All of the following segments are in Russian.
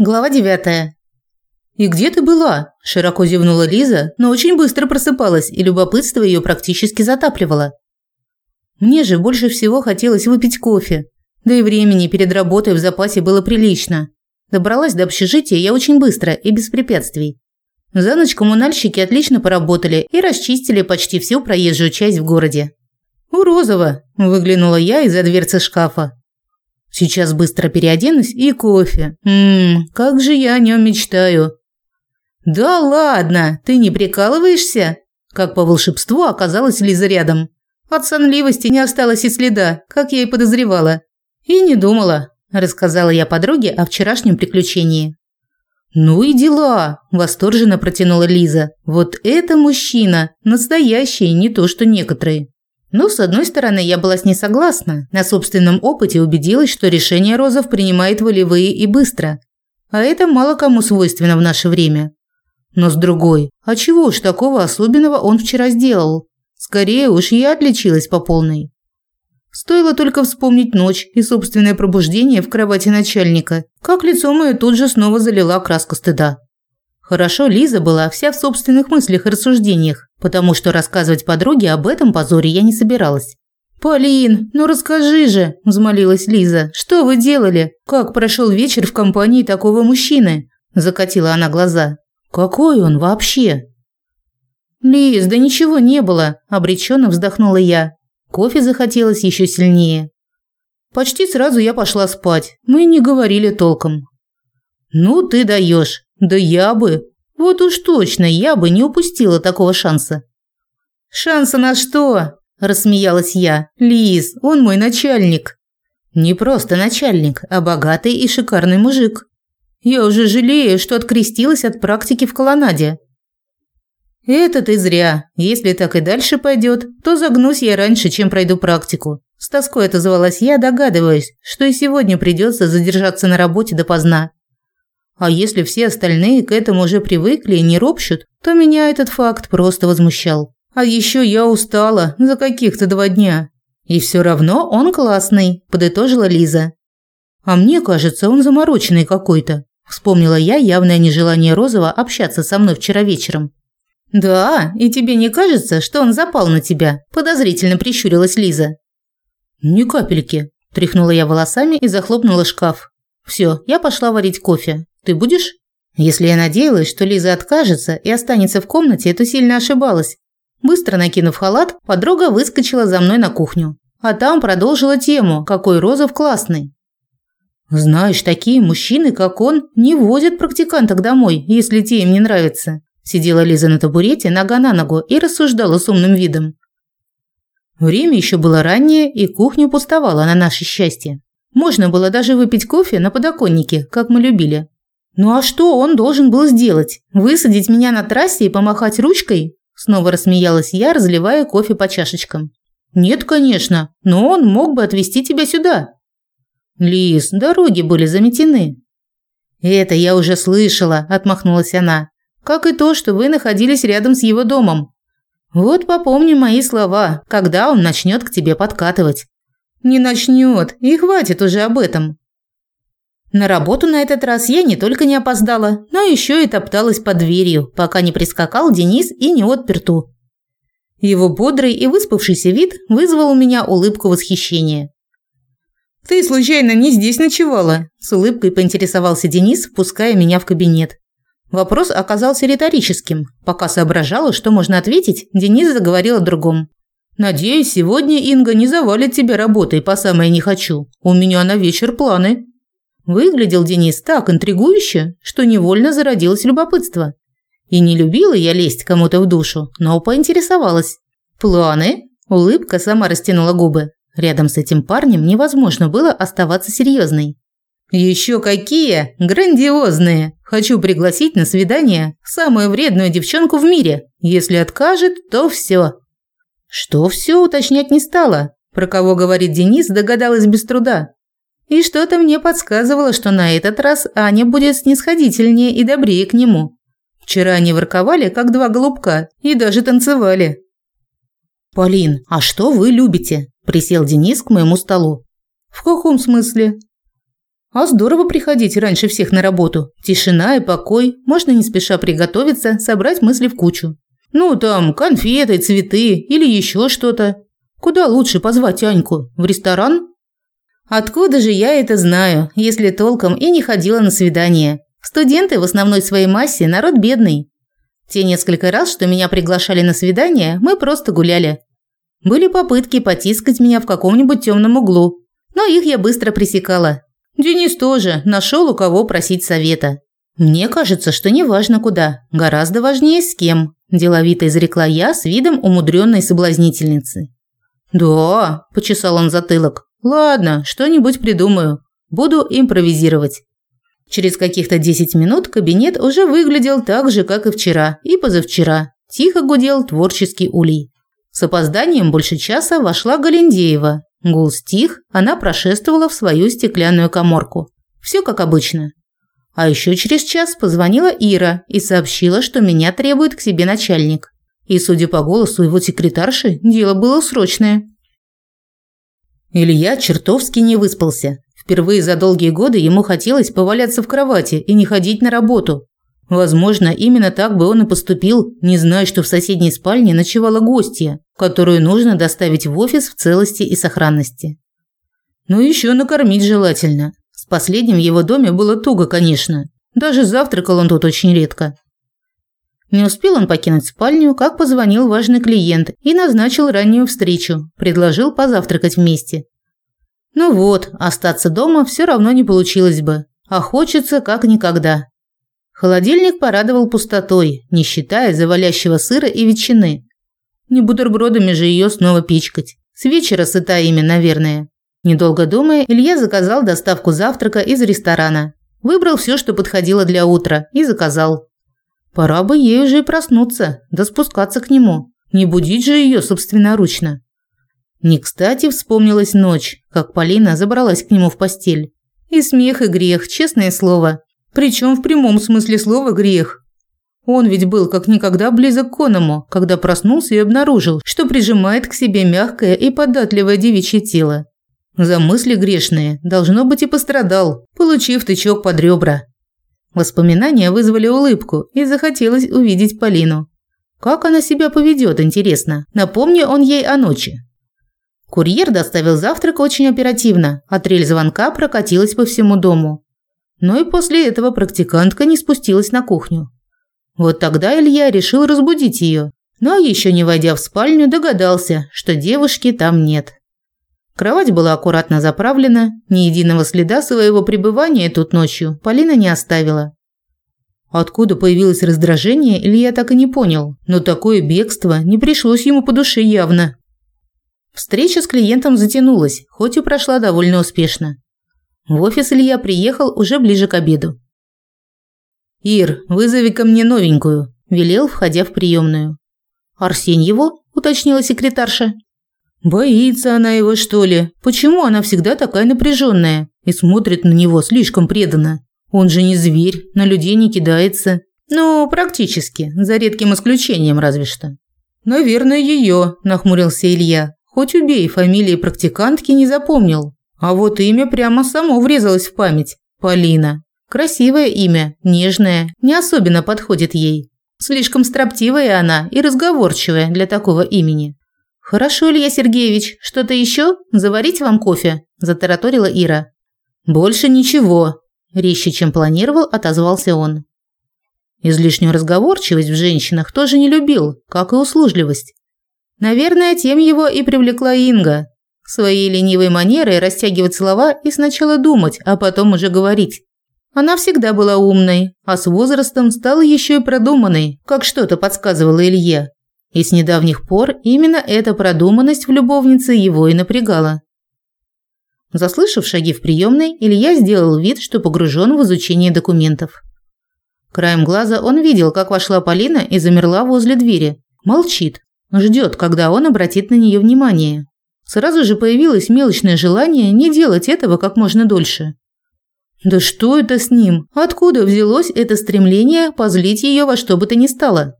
Глава 9. «И где ты была?» – широко зевнула Лиза, но очень быстро просыпалась, и любопытство ее практически затапливало. Мне же больше всего хотелось выпить кофе, да и времени перед работой в запасе было прилично. Добралась до общежития я очень быстро и без препятствий. За ночь коммунальщики отлично поработали и расчистили почти всю проезжую часть в городе. «У Розова!» – выглянула я из-за дверцы шкафа. Сейчас быстро переоденусь и кофе. Ммм, как же я о нем мечтаю. Да ладно, ты не прикалываешься? Как по волшебству оказалась Лиза рядом. От сонливости не осталось и следа, как я и подозревала. И не думала, рассказала я подруге о вчерашнем приключении. Ну и дела, восторженно протянула Лиза. Вот это мужчина, настоящий, не то что некоторые. Ну, с одной стороны, я была с ней согласна. На собственном опыте убедилась, что решение Розов принимает волевые и быстро. А это мало кому свойственно в наше время. Но с другой, а чего уж такого особенного он вчера сделал? Скорее уж я отличилась по полной. Стоило только вспомнить ночь и собственное пробуждение в кровати начальника, как лицо мое тут же снова залила краска стыда. Хорошо Лиза была вся в собственных мыслях и рассуждениях, потому что рассказывать подруге об этом позоре я не собиралась. «Полин, ну расскажи же», – взмолилась Лиза. «Что вы делали? Как прошел вечер в компании такого мужчины?» – закатила она глаза. «Какой он вообще?» «Лиз, да ничего не было», – обреченно вздохнула я. Кофе захотелось еще сильнее. Почти сразу я пошла спать. Мы не говорили толком. «Ну ты даешь. Да я бы, вот уж точно, я бы не упустила такого шанса. Шанса на что? рассмеялась я. Лиз, он мой начальник. Не просто начальник, а богатый и шикарный мужик. Я уже жалею, что открестилась от практики в колонаде. Это ты зря. Если так и дальше пойдет, то загнусь я раньше, чем пройду практику. С тоской отозвалась я, догадываясь, что и сегодня придется задержаться на работе допоздна. А если все остальные к этому уже привыкли и не ропщут, то меня этот факт просто возмущал. А еще я устала за каких-то два дня. И все равно он классный, подытожила Лиза. А мне кажется, он замороченный какой-то. Вспомнила я явное нежелание Розова общаться со мной вчера вечером. Да, и тебе не кажется, что он запал на тебя? Подозрительно прищурилась Лиза. Ни капельки, тряхнула я волосами и захлопнула шкаф. Все, я пошла варить кофе. Ты будешь? Если я надеялась, что Лиза откажется и останется в комнате, то сильно ошибалась. Быстро накинув халат, подруга выскочила за мной на кухню. А там продолжила тему, какой Розов классный. Знаешь, такие мужчины, как он, не возят практиканток домой, если те им не нравятся. Сидела Лиза на табурете, нога на ногу, и рассуждала с умным видом. Время еще было раннее, и кухня пустовала на наше счастье. Можно было даже выпить кофе на подоконнике, как мы любили. Ну а что он должен был сделать? Высадить меня на трассе и помахать ручкой? Снова рассмеялась я, разливая кофе по чашечкам. Нет, конечно, но он мог бы отвезти тебя сюда. Лис, дороги были заметены. Это я уже слышала, отмахнулась она. Как и то, что вы находились рядом с его домом. Вот попомни мои слова, когда он начнет к тебе подкатывать. Не начнет, и хватит уже об этом. На работу на этот раз я не только не опоздала, но еще и топталась под дверью, пока не прискакал Денис и не отпер ту. Его бодрый и выспавшийся вид вызвал у меня улыбку восхищения. «Ты случайно не здесь ночевала?» – с улыбкой поинтересовался Денис, впуская меня в кабинет. Вопрос оказался риторическим. Пока соображала, что можно ответить, Денис заговорил о другом. «Надеюсь, сегодня Инга не завалит тебя работой по самое не хочу. У меня на вечер планы». Выглядел Денис так интригующе, что невольно зародилось любопытство. И не любила я лезть кому-то в душу, но поинтересовалась. «Планы?» Улыбка сама растянула губы. Рядом с этим парнем невозможно было оставаться серьезной. «Еще какие! Грандиозные! Хочу пригласить на свидание самую вредную девчонку в мире. Если откажет, то все». Что все уточнять не стала. Про кого говорит Денис, догадалась без труда. И что-то мне подсказывало, что на этот раз Аня будет снисходительнее и добрее к нему. Вчера они ворковали, как два голубка, и даже танцевали. «Полин, а что вы любите?» – присел Денис к моему столу. «В каком смысле?» А здорово приходить раньше всех на работу. Тишина и покой, можно не спеша приготовиться, собрать мысли в кучу. Ну, там, конфеты, цветы или еще что-то. Куда лучше позвать Аньку? В ресторан? Откуда же я это знаю, если толком и не ходила на свидания? Студенты в основной своей массе народ бедный. Те несколько раз, что меня приглашали на свидание, мы просто гуляли. Были попытки потискать меня в каком-нибудь темном углу, но их я быстро пресекала. Денис тоже нашел у кого просить совета. Мне кажется, что не важно куда, гораздо важнее с кем, деловито изрекла я с видом умудренной соблазнительницы. Да, почесал он затылок. Ладно, что-нибудь придумаю. Буду импровизировать. Через каких-то 10 минут кабинет уже выглядел так же, как и вчера и позавчера. Тихо гудел творческий улей. С опозданием больше часа вошла Галиндеева. Гул стих, она прошествовала в свою стеклянную каморку. Все как обычно. А еще через час позвонила Ира и сообщила, что меня требует к себе начальник. И, судя по голосу его секретарши, дело было срочное. Илья чертовски не выспался. Впервые за долгие годы ему хотелось поваляться в кровати и не ходить на работу. Возможно, именно так бы он и поступил, не зная, что в соседней спальне ночевала гостья, которую нужно доставить в офис в целости и сохранности. Ну и еще накормить желательно. С последним в его доме было туго, конечно. Даже завтракал он тут очень редко. Не успел он покинуть спальню, как позвонил важный клиент и назначил раннюю встречу, предложил позавтракать вместе. Ну вот, остаться дома все равно не получилось бы, а хочется как никогда. Холодильник порадовал пустотой, не считая завалящего сыра и ветчины. Не бутербродами же ее снова пичкать. С вечера сыта ими, наверное. Недолго думая, Илья заказал доставку завтрака из ресторана. Выбрал все, что подходило для утра, и заказал. Пора бы ей уже и проснуться, да спускаться к нему. Не будить же ее собственноручно. Не кстати вспомнилась ночь, как Полина забралась к нему в постель. И смех, и грех, честное слово. Причем в прямом смысле слова грех. Он ведь был как никогда близок к оному, когда проснулся и обнаружил, что прижимает к себе мягкое и податливое девичье тело. За мысли грешные, должно быть, и пострадал, получив тычок под ребра. Воспоминания вызвали улыбку, и захотелось увидеть Полину. Как она себя поведет, интересно. Напомню он ей о ночи. Курьер доставил завтрак очень оперативно, а трель звонка прокатилась по всему дому. Но и после этого практикантка не спустилась на кухню. Вот тогда Илья решил разбудить ее, но еще не войдя в спальню, догадался, что девушки там нет. Кровать была аккуратно заправлена, ни единого следа своего пребывания тут ночью Полина не оставила. Откуда появилось раздражение, Илья так и не понял, но такое бегство не пришлось ему по душе явно. Встреча с клиентом затянулась, хоть и прошла довольно успешно. В офис Илья приехал уже ближе к обеду. «Ир, вызови ко мне новенькую», – велел, входя в приемную. «Арсеньеву?» – уточнила секретарша. Боится она его, что ли? Почему она всегда такая напряженная и смотрит на него слишком преданно? Он же не зверь, на людей не кидается. Ну, практически, за редким исключением разве что. Наверное, ее, нахмурился Илья. Хоть убей, фамилии практикантки не запомнил. А вот имя прямо само врезалось в память. Полина. Красивое имя, нежное, не особенно подходит ей. Слишком строптивая она и разговорчивая для такого имени. «Хорошо, Илья Сергеевич, что-то еще? Заварить вам кофе?» – затараторила Ира. «Больше ничего», – резче, чем планировал, отозвался он. Излишнюю разговорчивость в женщинах тоже не любил, как и услужливость. Наверное, тем его и привлекла Инга. Своей ленивой манерой растягивать слова и сначала думать, а потом уже говорить. Она всегда была умной, а с возрастом стала еще и продуманной, как что-то подсказывало Илье. И с недавних пор именно эта продуманность в любовнице его и напрягала. Заслышав шаги в приемной, Илья сделал вид, что погружен в изучение документов. Краем глаза он видел, как вошла Полина и замерла возле двери. Молчит, ждет, когда он обратит на нее внимание. Сразу же появилось мелочное желание не делать этого как можно дольше. Да что это с ним? Откуда взялось это стремление позлить ее во что бы то ни стало?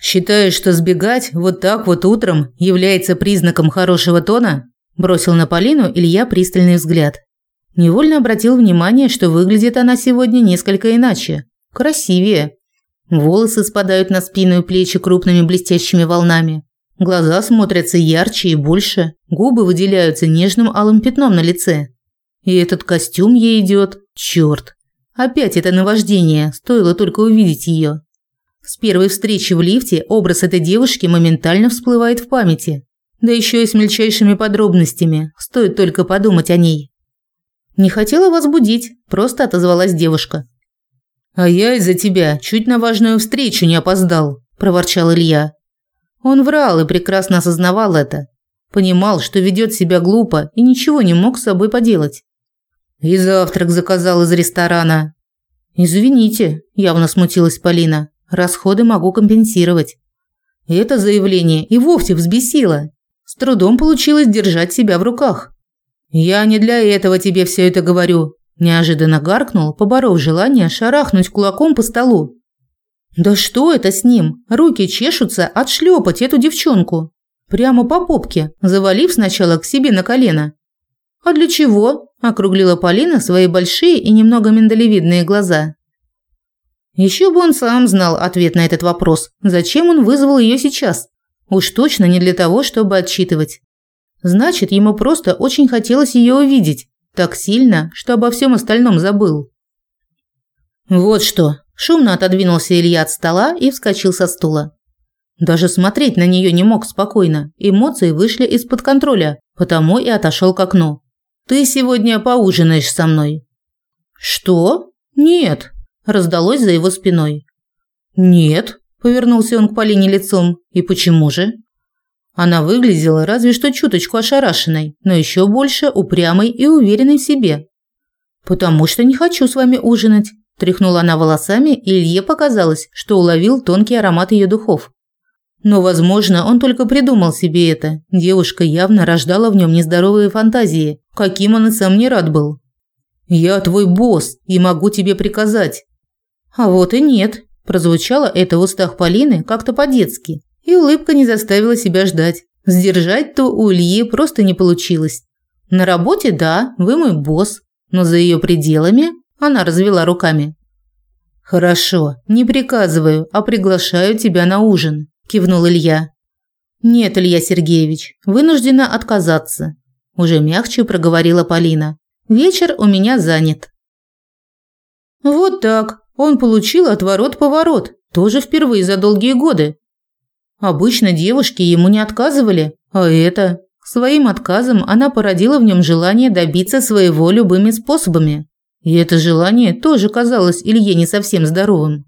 «Считаешь, что сбегать вот так вот утром является признаком хорошего тона?» Бросил на Полину Илья пристальный взгляд. Невольно обратил внимание, что выглядит она сегодня несколько иначе. Красивее. Волосы спадают на спину и плечи крупными блестящими волнами. Глаза смотрятся ярче и больше, губы выделяются нежным алым пятном на лице. И этот костюм ей идет. Черт! Опять это наваждение, стоило только увидеть ее. С первой встречи в лифте образ этой девушки моментально всплывает в памяти. Да еще и с мельчайшими подробностями, стоит только подумать о ней. «Не хотела вас будить», – просто отозвалась девушка. «А я из-за тебя чуть на важную встречу не опоздал», – проворчал Илья. Он врал и прекрасно осознавал это. Понимал, что ведет себя глупо и ничего не мог с собой поделать. И завтрак заказал из ресторана. Извините, явно смутилась Полина. Расходы могу компенсировать. Это заявление и вовсе взбесило. С трудом получилось держать себя в руках. Я не для этого тебе все это говорю, неожиданно гаркнул, поборов желание шарахнуть кулаком по столу. Да что это с ним? Руки чешутся отшлепать эту девчонку. Прямо по попке, завалив сначала к себе на колено. А для чего? округлила Полина свои большие и немного миндалевидные глаза. Еще бы он сам знал ответ на этот вопрос. Зачем он вызвал ее сейчас? Уж точно не для того, чтобы отчитывать. Значит, ему просто очень хотелось ее увидеть, так сильно, что обо всем остальном забыл. Вот что, Шумно отодвинулся Илья от стола и вскочил со стула. Даже смотреть на нее не мог спокойно. Эмоции вышли из-под контроля, потому и отошел к окну. Ты сегодня поужинаешь со мной. Что? Нет, раздалось за его спиной. Нет, повернулся он к Полине лицом. И почему же? Она выглядела разве что чуточку ошарашенной, но еще больше упрямой и уверенной в себе. Потому что не хочу с вами ужинать. Тряхнула она волосами, и Илье показалось, что уловил тонкий аромат ее духов. Но, возможно, он только придумал себе это. Девушка явно рождала в нем нездоровые фантазии, каким он и сам не рад был. «Я твой босс и могу тебе приказать». «А вот и нет», – прозвучало это в устах Полины как-то по-детски, и улыбка не заставила себя ждать. Сдержать-то у Ильи просто не получилось. На работе – да, вы мой босс, но за ее пределами она развела руками. Хорошо, не приказываю, а приглашаю тебя на ужин, кивнул Илья. Нет, Илья Сергеевич, вынуждена отказаться, уже мягче проговорила Полина. Вечер у меня занят. Вот так. Он получил отворот-поворот, тоже впервые за долгие годы. Обычно девушки ему не отказывали, а это своим отказом она породила в нем желание добиться своего любыми способами. И это желание тоже казалось Илье не совсем здоровым.